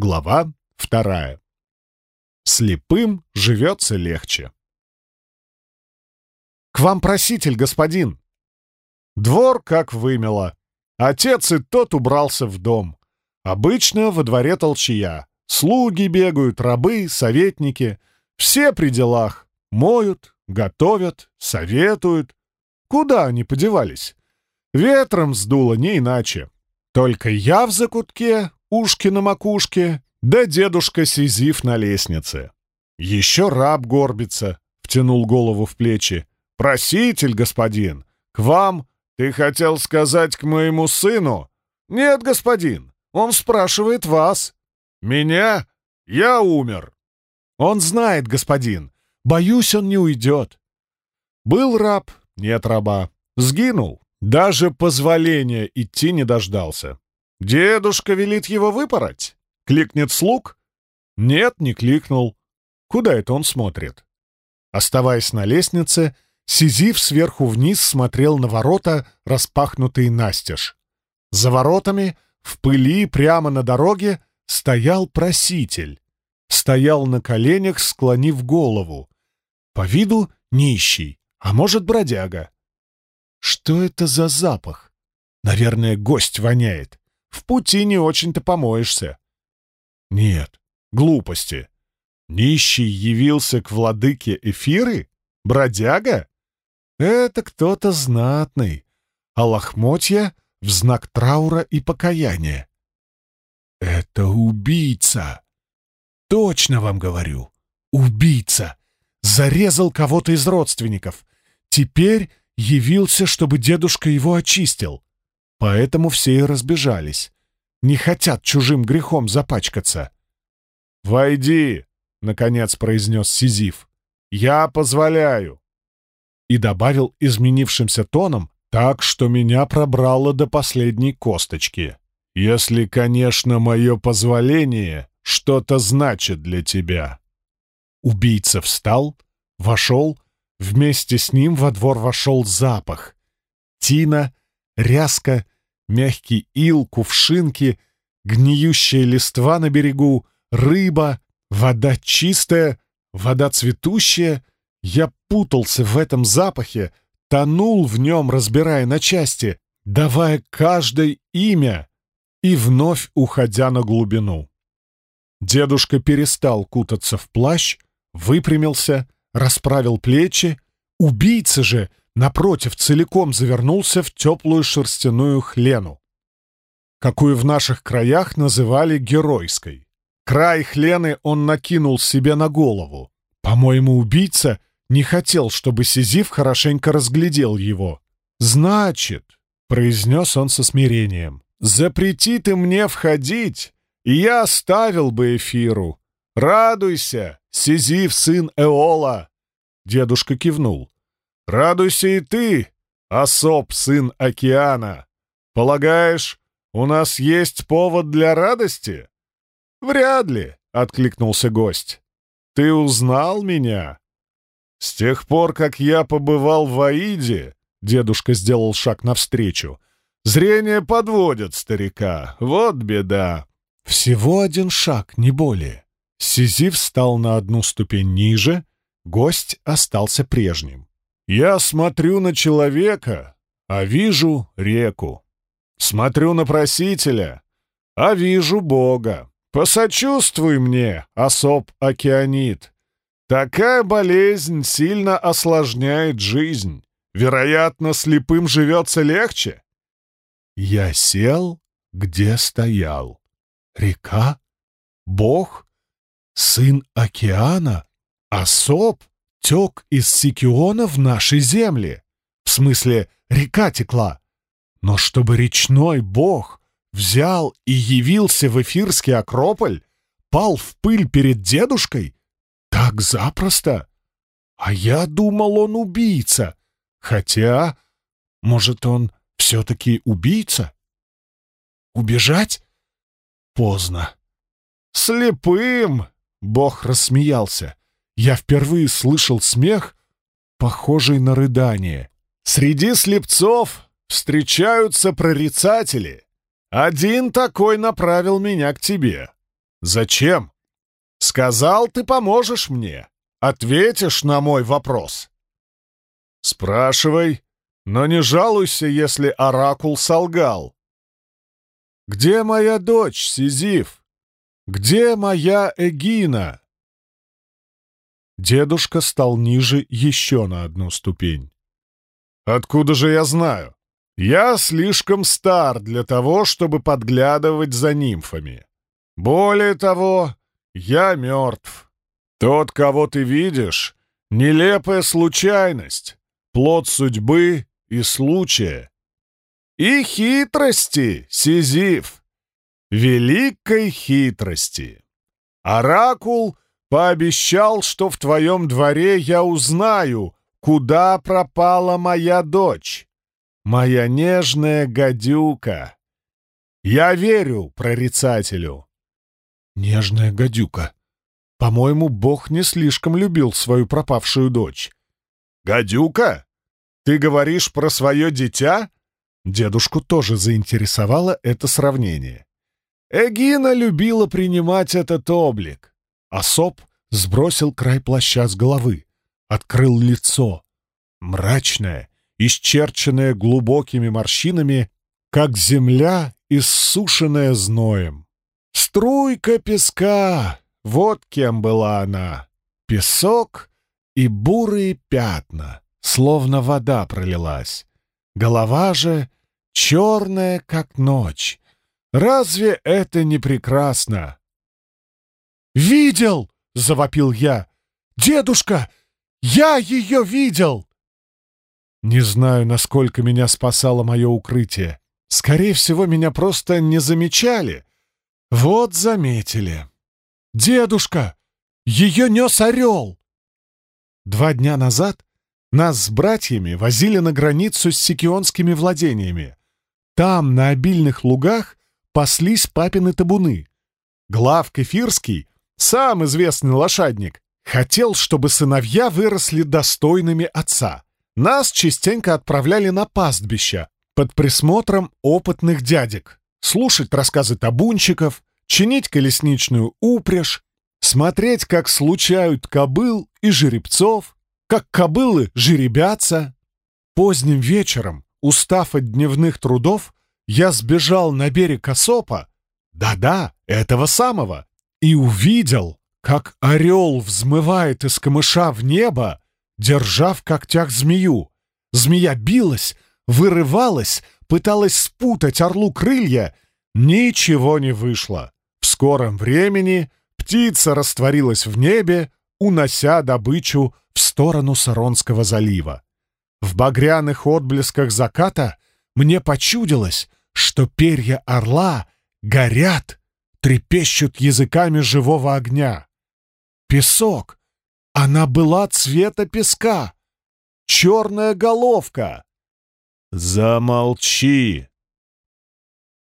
Глава вторая. Слепым живется легче. «К вам проситель, господин!» Двор как вымело. Отец и тот убрался в дом. Обычно во дворе толчья. Слуги бегают, рабы, советники. Все при делах. Моют, готовят, советуют. Куда они подевались? Ветром сдуло не иначе. Только я в закутке, ушки на макушке, да дедушка Сизиф на лестнице. Еще раб горбится, втянул голову в плечи. «Проситель, господин, к вам «Ты хотел сказать к моему сыну?» «Нет, господин, он спрашивает вас». «Меня? Я умер». «Он знает, господин. Боюсь, он не уйдет». Был раб, нет раба. Сгинул. Даже позволения идти не дождался. «Дедушка велит его выпороть?» Кликнет слуг? Нет, не кликнул. Куда это он смотрит? Оставаясь на лестнице, Сизиф сверху вниз смотрел на ворота, распахнутые настежь. За воротами, в пыли прямо на дороге, стоял проситель. Стоял на коленях, склонив голову. По виду нищий, а может, бродяга. Что это за запах? Наверное, гость воняет. В пути не очень-то помоешься. Нет, глупости. Нищий явился к владыке Эфиры? Бродяга? Это кто-то знатный, а лохмотья — в знак траура и покаяния. Это убийца. Точно вам говорю. Убийца. Зарезал кого-то из родственников. Теперь явился, чтобы дедушка его очистил. Поэтому все и разбежались. Не хотят чужим грехом запачкаться. «Войди!» — наконец произнес Сизиф. «Я позволяю!» и добавил изменившимся тоном, так что меня пробрало до последней косточки. «Если, конечно, мое позволение что-то значит для тебя». Убийца встал, вошел, вместе с ним во двор вошел запах. Тина, ряска, мягкий ил, кувшинки, гниющая листва на берегу, рыба, вода чистая, вода цветущая — я путался в этом запахе, тонул в нем, разбирая на части, давая каждое имя и вновь уходя на глубину. Дедушка перестал кутаться в плащ, выпрямился, расправил плечи. Убийца же, напротив, целиком завернулся в теплую шерстяную хлену, какую в наших краях называли геройской. Край хлены он накинул себе на голову. По-моему, убийца не хотел, чтобы Сизиф хорошенько разглядел его. «Значит», — произнес он со смирением, — «запрети ты мне входить, и я оставил бы Эфиру. Радуйся, Сизиф, сын Эола!» Дедушка кивнул. «Радуйся и ты, Особ, сын океана! Полагаешь, у нас есть повод для радости?» «Вряд ли», — откликнулся гость. «Ты узнал меня?» «С тех пор, как я побывал в Аиде...» — дедушка сделал шаг навстречу. «Зрение подводит старика. Вот беда». Всего один шаг, не более. Сизив встал на одну ступень ниже, гость остался прежним. «Я смотрю на человека, а вижу реку. Смотрю на просителя, а вижу Бога. Посочувствуй мне, особ океанит. Такая болезнь сильно осложняет жизнь. Вероятно, слепым живется легче. Я сел, где стоял. Река? Бог? Сын океана? Особ тек из Сикиона в нашей земле. В смысле, река текла. Но чтобы речной бог взял и явился в эфирский Акрополь, пал в пыль перед дедушкой, так запросто? А я думал, он убийца. Хотя, может, он все-таки убийца? Убежать? Поздно. Слепым! Бог рассмеялся. Я впервые слышал смех, похожий на рыдание. Среди слепцов встречаются прорицатели. Один такой направил меня к тебе. Зачем? Сказал, ты поможешь мне. Ответишь на мой вопрос. Спрашивай, но не жалуйся, если оракул солгал. Где моя дочь, Сизиф? Где моя Эгина? Дедушка стал ниже еще на одну ступень. «Откуда же я знаю? Я слишком стар для того, чтобы подглядывать за нимфами. Более того, я мертв. Тот, кого ты видишь, — нелепая случайность, плод судьбы и случая. И хитрости, Сизиф, великой хитрости. Оракул — Пообещал, что в твоем дворе я узнаю, куда пропала моя дочь, моя нежная гадюка. Я верю прорицателю. Нежная гадюка. По-моему, Бог не слишком любил свою пропавшую дочь. Гадюка? Ты говоришь про свое дитя? Дедушку тоже заинтересовало это сравнение. Эгина любила принимать этот облик. Особ сбросил край плаща с головы, открыл лицо. Мрачное, исчерченное глубокими морщинами, как земля, иссушенная зноем. Струйка песка! Вот кем была она. Песок и бурые пятна, словно вода пролилась. Голова же черная, как ночь. Разве это не прекрасно? «Видел!» — завопил я. «Дедушка! Я ее видел!» Не знаю, насколько меня спасало мое укрытие. Скорее всего, меня просто не замечали. Вот заметили. «Дедушка! Ее нес орел!» Два дня назад нас с братьями возили на границу с сикионскими владениями. Там, на обильных лугах, паслись папины табуны. Глав Кефирский сам известный лошадник, хотел, чтобы сыновья выросли достойными отца. Нас частенько отправляли на пастбища под присмотром опытных дядек, слушать рассказы табунщиков, чинить колесничную упряжь, смотреть, как случают кобыл и жеребцов, как кобылы жеребятся. Поздним вечером, устав от дневных трудов, я сбежал на берег Осопа, да-да, этого самого, и увидел, как орел взмывает из камыша в небо, держа в когтях змею. Змея билась, вырывалась, пыталась спутать орлу крылья. Ничего не вышло. В скором времени птица растворилась в небе, унося добычу в сторону Саронского залива. В багряных отблесках заката мне почудилось, что перья орла горят трепещут языками живого огня. Песок. Она была цвета песка. Черная головка. «Замолчи!»